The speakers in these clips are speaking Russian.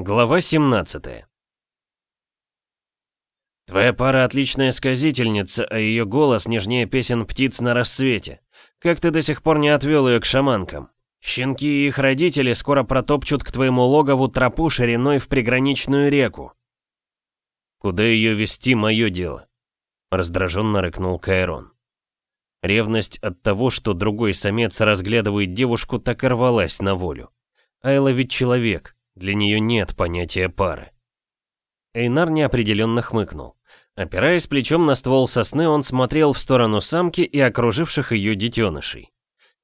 Глава 17 Твоя пара отличная сказительница, а ее голос нежнее песен птиц на рассвете. Как ты до сих пор не отвел ее к шаманкам? Щенки и их родители скоро протопчут к твоему логову тропу шириной в приграничную реку. Куда ее вести, мое дело? Раздраженно рыкнул Кайрон. Ревность от того, что другой самец разглядывает девушку, так и рвалась на волю. Айла ведь человек, для нее нет понятия пары. Эйнар неопределенно хмыкнул. Опираясь плечом на ствол сосны, он смотрел в сторону самки и окруживших ее детенышей.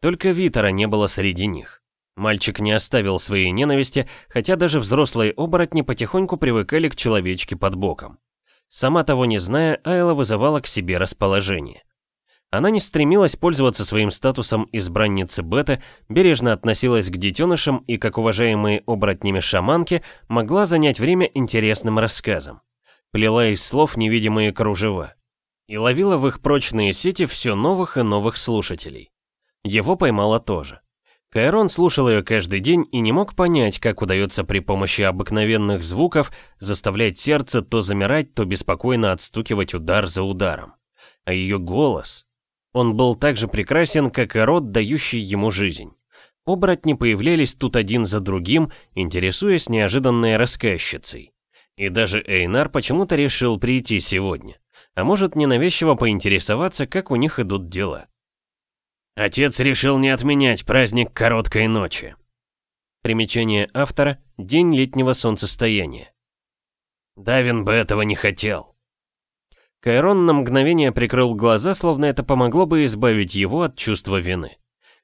Только Витера не было среди них. Мальчик не оставил своей ненависти, хотя даже взрослые оборотни потихоньку привыкали к человечке под боком. Сама того не зная, Айла вызывала к себе расположение. Она не стремилась пользоваться своим статусом избранницы Бета, бережно относилась к детенышам и, как уважаемые оборотнями шаманки, могла занять время интересным рассказом. Плела из слов невидимые кружева. И ловила в их прочные сети все новых и новых слушателей. Его поймала тоже. Кайрон слушал ее каждый день и не мог понять, как удается при помощи обыкновенных звуков заставлять сердце то замирать, то беспокойно отстукивать удар за ударом. А ее голос, он был так же прекрасен, как и род, дающий ему жизнь. Оборотни появлялись тут один за другим, интересуясь неожиданной рассказчицей. И даже Эйнар почему-то решил прийти сегодня. А может, ненавязчиво поинтересоваться, как у них идут дела. Отец решил не отменять праздник короткой ночи. Примечание автора – День летнего солнцестояния. Давин бы этого не хотел. Кайрон на мгновение прикрыл глаза, словно это помогло бы избавить его от чувства вины.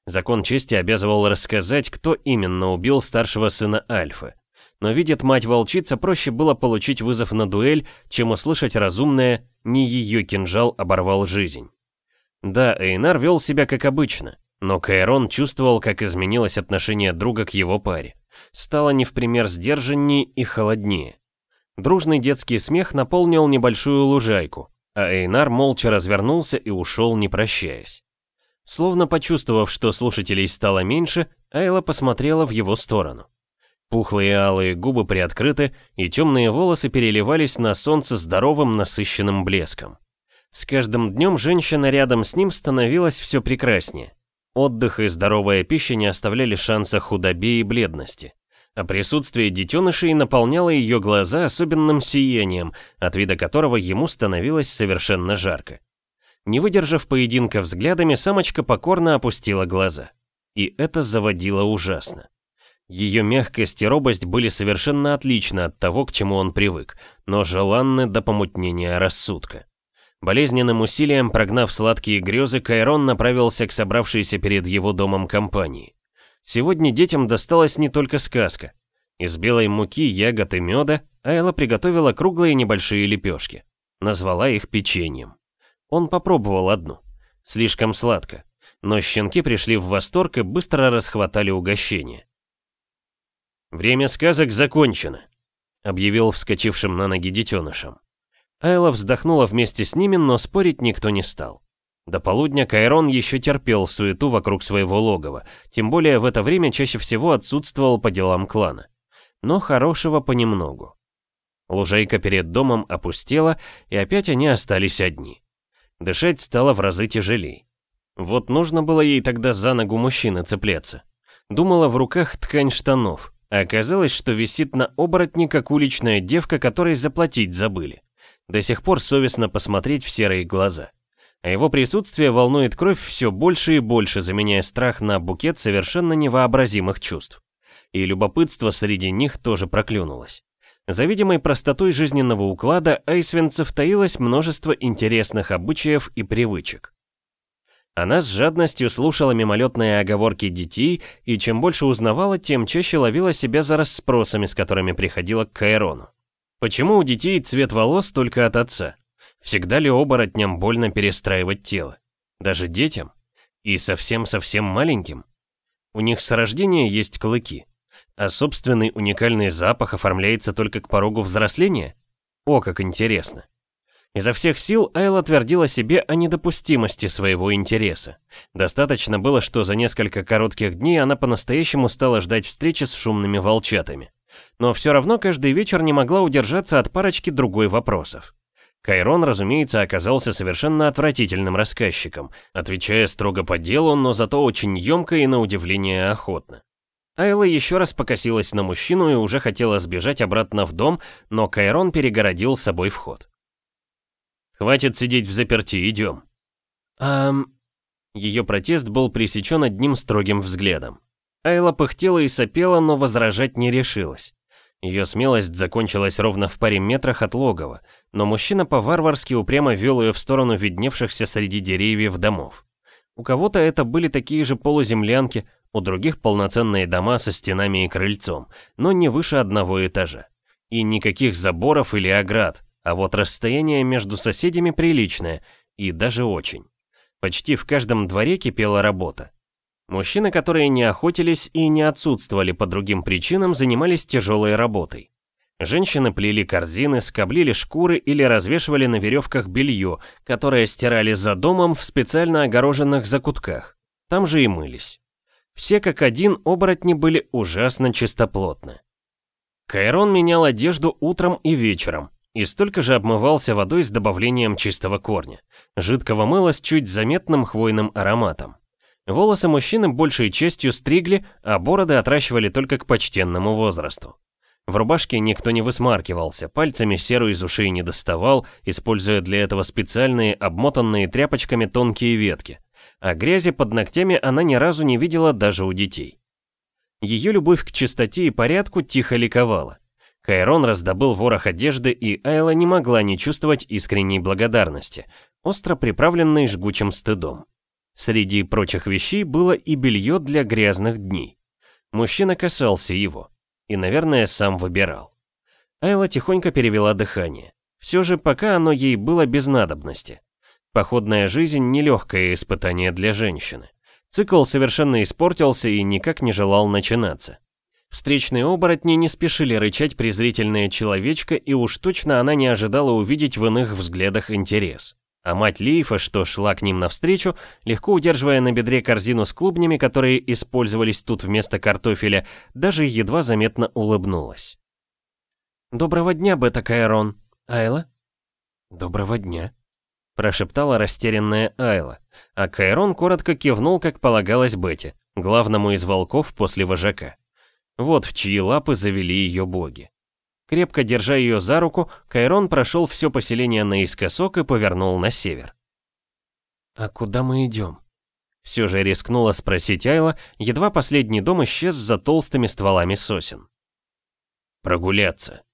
Закон чести обязывал рассказать, кто именно убил старшего сына Альфы. Но видит мать-волчица, проще было получить вызов на дуэль, чем услышать разумное «не ее кинжал оборвал жизнь». Да, Эйнар вел себя как обычно, но Кайрон чувствовал, как изменилось отношение друга к его паре. Стало не в пример сдержаннее и холоднее. Дружный детский смех наполнил небольшую лужайку, а Эйнар молча развернулся и ушел, не прощаясь. Словно почувствовав, что слушателей стало меньше, Айла посмотрела в его сторону. Пухлые алые губы приоткрыты, и темные волосы переливались на солнце здоровым насыщенным блеском. С каждым днем женщина рядом с ним становилась все прекраснее. Отдых и здоровая пища не оставляли шанса худобе и бледности а присутствие детенышей наполняло ее глаза особенным сиянием, от вида которого ему становилось совершенно жарко. Не выдержав поединка взглядами, самочка покорно опустила глаза. И это заводило ужасно. Ее мягкость и робость были совершенно отличны от того, к чему он привык, но желанны до помутнения рассудка. Болезненным усилием прогнав сладкие грезы, Кайрон направился к собравшейся перед его домом компании. Сегодня детям досталась не только сказка. Из белой муки, ягод и меда Айла приготовила круглые небольшие лепешки. Назвала их печеньем. Он попробовал одну. Слишком сладко. Но щенки пришли в восторг и быстро расхватали угощение. «Время сказок закончено», — объявил вскочившим на ноги детенышам. Айла вздохнула вместе с ними, но спорить никто не стал. До полудня Кайрон еще терпел суету вокруг своего логова, тем более в это время чаще всего отсутствовал по делам клана. Но хорошего понемногу. Лужайка перед домом опустела, и опять они остались одни. Дышать стало в разы тяжелей. Вот нужно было ей тогда за ногу мужчины цепляться. Думала в руках ткань штанов, а оказалось, что висит на оборотне, как уличная девка, которой заплатить забыли. До сих пор совестно посмотреть в серые глаза а его присутствие волнует кровь все больше и больше, заменяя страх на букет совершенно невообразимых чувств. И любопытство среди них тоже проклюнулось. За видимой простотой жизненного уклада айсвенцев таилось множество интересных обычаев и привычек. Она с жадностью слушала мимолетные оговорки детей, и чем больше узнавала, тем чаще ловила себя за расспросами, с которыми приходила к Кайрону. Почему у детей цвет волос только от отца? Всегда ли оборотням больно перестраивать тело? Даже детям? И совсем-совсем маленьким? У них с рождения есть клыки, а собственный уникальный запах оформляется только к порогу взросления? О, как интересно. Изо всех сил Айла твердила себе о недопустимости своего интереса. Достаточно было, что за несколько коротких дней она по-настоящему стала ждать встречи с шумными волчатами. но все равно каждый вечер не могла удержаться от парочки другой вопросов. Кайрон, разумеется, оказался совершенно отвратительным рассказчиком, отвечая строго по делу, но зато очень емко и на удивление охотно. Айла еще раз покосилась на мужчину и уже хотела сбежать обратно в дом, но Кайрон перегородил собой вход. «Хватит сидеть в заперти, идем». «Ам...» Ее протест был пресечен одним строгим взглядом. Айла пыхтела и сопела, но возражать не решилась. Ее смелость закончилась ровно в паре метрах от логова, но мужчина по-варварски упрямо вел ее в сторону видневшихся среди деревьев домов. У кого-то это были такие же полуземлянки, у других полноценные дома со стенами и крыльцом, но не выше одного этажа. И никаких заборов или оград, а вот расстояние между соседями приличное, и даже очень. Почти в каждом дворе кипела работа. Мужчины, которые не охотились и не отсутствовали по другим причинам, занимались тяжелой работой. Женщины плели корзины, скоблили шкуры или развешивали на веревках белье, которое стирали за домом в специально огороженных закутках. Там же и мылись. Все как один оборотни были ужасно чистоплотны. Кайрон менял одежду утром и вечером, и столько же обмывался водой с добавлением чистого корня, жидкого мыла с чуть заметным хвойным ароматом. Волосы мужчины большей частью стригли, а бороды отращивали только к почтенному возрасту. В рубашке никто не высмаркивался, пальцами серу из ушей не доставал, используя для этого специальные обмотанные тряпочками тонкие ветки. А грязи под ногтями она ни разу не видела даже у детей. Ее любовь к чистоте и порядку тихо ликовала. Кайрон раздобыл ворох одежды, и Айла не могла не чувствовать искренней благодарности, остро приправленной жгучим стыдом. Среди прочих вещей было и белье для грязных дней. Мужчина касался его. И, наверное, сам выбирал. Айла тихонько перевела дыхание. Все же пока оно ей было без надобности. Походная жизнь – нелегкое испытание для женщины. Цикл совершенно испортился и никак не желал начинаться. Встречные оборотни не спешили рычать презрительное человечко, и уж точно она не ожидала увидеть в иных взглядах интерес. А мать Лейфа, что шла к ним навстречу, легко удерживая на бедре корзину с клубнями, которые использовались тут вместо картофеля, даже едва заметно улыбнулась. «Доброго дня, Бета Кайрон. Айла?» «Доброго дня», — прошептала растерянная Айла, а Кайрон коротко кивнул, как полагалось Бете, главному из волков после вожака. Вот в чьи лапы завели ее боги. Крепко держа ее за руку, Кайрон прошел все поселение наискосок и повернул на север. «А куда мы идем?» Все же рискнула спросить Айла, едва последний дом исчез за толстыми стволами сосен. «Прогуляться».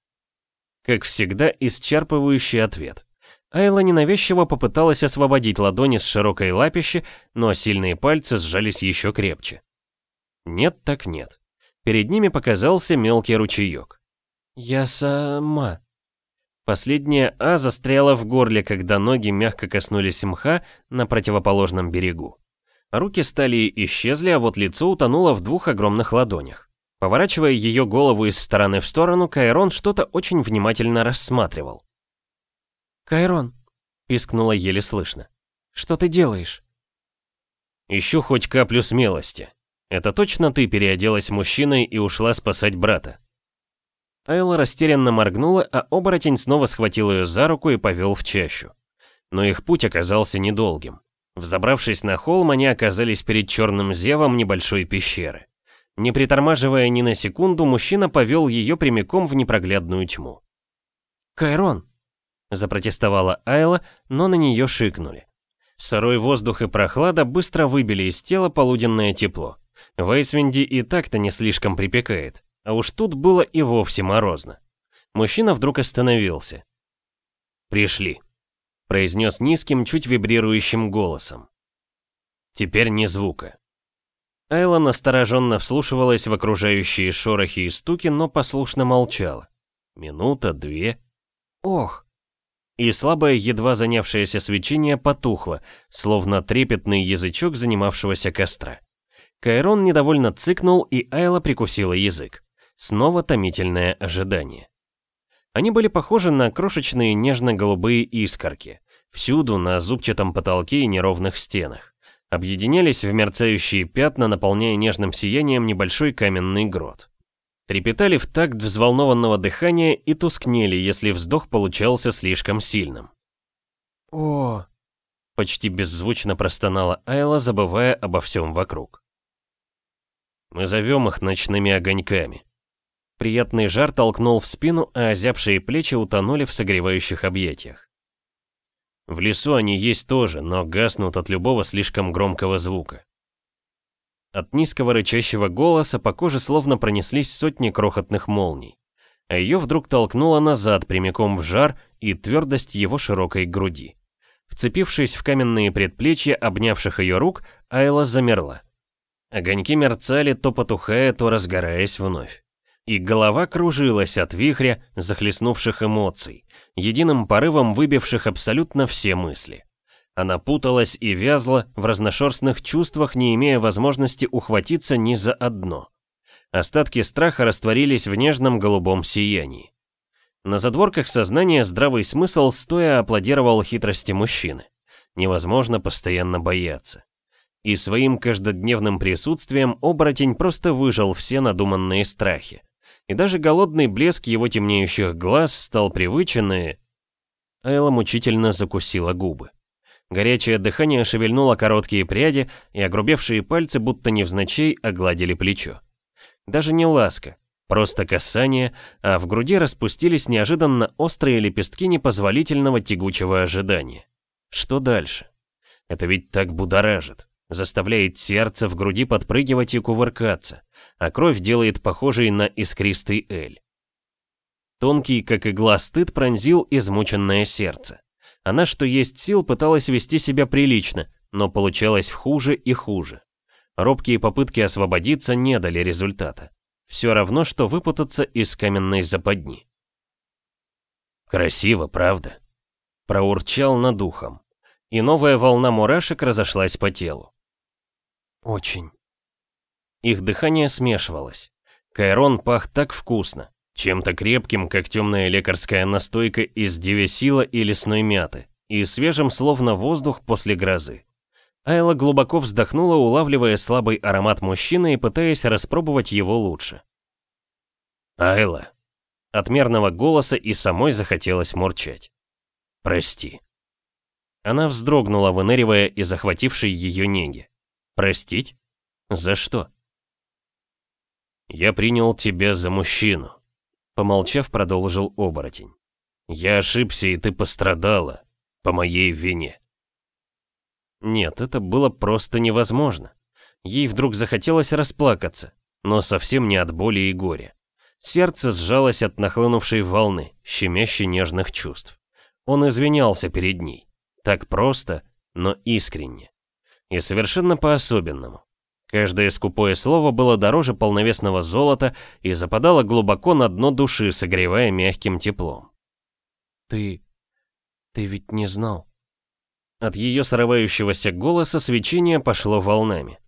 Как всегда, исчерпывающий ответ. Айла ненавязчиво попыталась освободить ладони с широкой лапищи, но сильные пальцы сжались еще крепче. Нет так нет. Перед ними показался мелкий ручеек. «Я сама». Последняя «а» застряла в горле, когда ноги мягко коснулись мха на противоположном берегу. Руки стали и исчезли, а вот лицо утонуло в двух огромных ладонях. Поворачивая ее голову из стороны в сторону, Кайрон что-то очень внимательно рассматривал. «Кайрон», — пискнула еле слышно, — «что ты делаешь?» «Ищу хоть каплю смелости. Это точно ты переоделась мужчиной и ушла спасать брата?» Айла растерянно моргнула, а оборотень снова схватил ее за руку и повел в чащу. Но их путь оказался недолгим. Взобравшись на холм, они оказались перед черным зевом небольшой пещеры. Не притормаживая ни на секунду, мужчина повел ее прямиком в непроглядную тьму. «Кайрон!» — запротестовала Айла, но на нее шикнули. Сырой воздух и прохлада быстро выбили из тела полуденное тепло. В Эйсвинде и так-то не слишком припекает. А уж тут было и вовсе морозно. Мужчина вдруг остановился. «Пришли», — произнес низким, чуть вибрирующим голосом. «Теперь ни звука». Айла настороженно вслушивалась в окружающие шорохи и стуки, но послушно молчала. Минута, две. Ох! И слабое, едва занявшееся свечение потухло, словно трепетный язычок занимавшегося костра. Кайрон недовольно цыкнул, и Айла прикусила язык. Снова томительное ожидание. Они были похожи на крошечные нежно-голубые искорки, всюду на зубчатом потолке и неровных стенах. Объединялись в мерцающие пятна, наполняя нежным сиянием небольшой каменный грот. Трепетали в такт взволнованного дыхания и тускнели, если вздох получался слишком сильным. «О!» — почти беззвучно простонала Айла, забывая обо всем вокруг. «Мы зовем их ночными огоньками». Приятный жар толкнул в спину, а озябшие плечи утонули в согревающих объятиях. В лесу они есть тоже, но гаснут от любого слишком громкого звука. От низкого рычащего голоса по коже словно пронеслись сотни крохотных молний, а ее вдруг толкнуло назад прямиком в жар и твердость его широкой груди. Вцепившись в каменные предплечья обнявших ее рук, Айла замерла. Огоньки мерцали, то потухая, то разгораясь вновь. И голова кружилась от вихря захлестнувших эмоций, единым порывом выбивших абсолютно все мысли. Она путалась и вязла в разношерстных чувствах, не имея возможности ухватиться ни за одно. Остатки страха растворились в нежном голубом сиянии. На задворках сознания здравый смысл стоя аплодировал хитрости мужчины. Невозможно постоянно бояться. И своим каждодневным присутствием оборотень просто выжил все надуманные страхи и даже голодный блеск его темнеющих глаз стал привычен и... Элла мучительно закусила губы. Горячее дыхание шевельнуло короткие пряди, и огрубевшие пальцы будто невзначай огладили плечо. Даже не ласка, просто касание, а в груди распустились неожиданно острые лепестки непозволительного тягучего ожидания. Что дальше? Это ведь так будоражит заставляет сердце в груди подпрыгивать и кувыркаться, а кровь делает похожей на искристый эль. Тонкий, как игла, стыд пронзил измученное сердце. Она, что есть сил, пыталась вести себя прилично, но получалось хуже и хуже. Робкие попытки освободиться не дали результата. Все равно, что выпутаться из каменной западни. «Красиво, правда?» Проурчал над ухом, и новая волна мурашек разошлась по телу. Очень. Их дыхание смешивалось. Кайрон пах так вкусно, чем-то крепким, как темная лекарская настойка из девесила и лесной мяты, и свежим, словно воздух после грозы. Айла глубоко вздохнула, улавливая слабый аромат мужчины и пытаясь распробовать его лучше. «Айла!» От мерного голоса и самой захотелось мурчать. «Прости». Она вздрогнула, выныривая из захватившей ее неги. Простить? За что? Я принял тебя за мужчину. Помолчав, продолжил оборотень. Я ошибся, и ты пострадала. По моей вине. Нет, это было просто невозможно. Ей вдруг захотелось расплакаться, но совсем не от боли и горя. Сердце сжалось от нахлынувшей волны, щемящей нежных чувств. Он извинялся перед ней. Так просто, но искренне. И совершенно по-особенному. Каждое скупое слово было дороже полновесного золота и западало глубоко на дно души, согревая мягким теплом. «Ты... ты ведь не знал?» От ее срывающегося голоса свечение пошло волнами.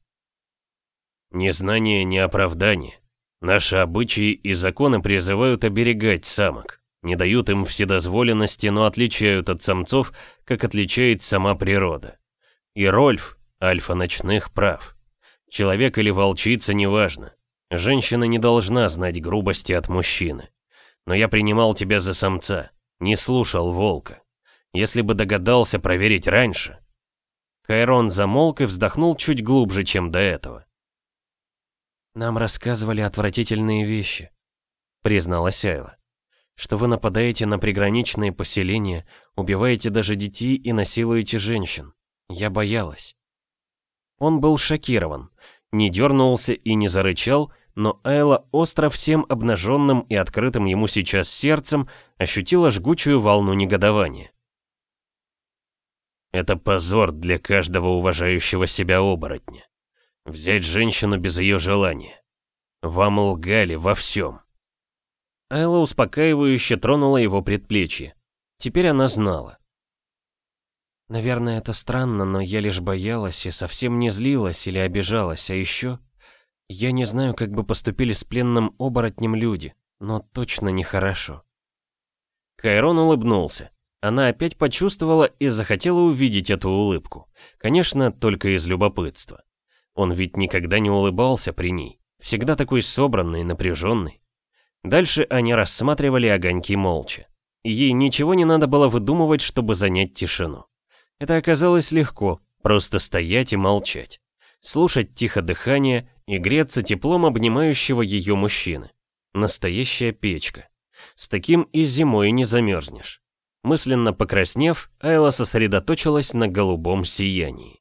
«Незнание не оправдание. Наши обычаи и законы призывают оберегать самок, не дают им вседозволенности, но отличают от самцов, как отличает сама природа. И Рольф, Альфа ночных прав. Человек или волчица, неважно. Женщина не должна знать грубости от мужчины. Но я принимал тебя за самца, не слушал волка. Если бы догадался проверить раньше... Кайрон замолк и вздохнул чуть глубже, чем до этого. «Нам рассказывали отвратительные вещи», — призналась Айла. «Что вы нападаете на приграничные поселения, убиваете даже детей и насилуете женщин. Я боялась». Он был шокирован, не дернулся и не зарычал, но Айла остро всем обнаженным и открытым ему сейчас сердцем ощутила жгучую волну негодования. Это позор для каждого уважающего себя оборотня. Взять женщину без ее желания. Вам лгали во всем. Айла успокаивающе тронула его предплечье. Теперь она знала. Наверное, это странно, но я лишь боялась и совсем не злилась или обижалась, а еще... Я не знаю, как бы поступили с пленным оборотнем люди, но точно нехорошо. Кайрон улыбнулся. Она опять почувствовала и захотела увидеть эту улыбку. Конечно, только из любопытства. Он ведь никогда не улыбался при ней. Всегда такой собранный, напряженный. Дальше они рассматривали огоньки молча. Ей ничего не надо было выдумывать, чтобы занять тишину. Это оказалось легко, просто стоять и молчать. Слушать тихо дыхание и греться теплом обнимающего ее мужчины. Настоящая печка. С таким и зимой не замерзнешь. Мысленно покраснев, Айла сосредоточилась на голубом сиянии.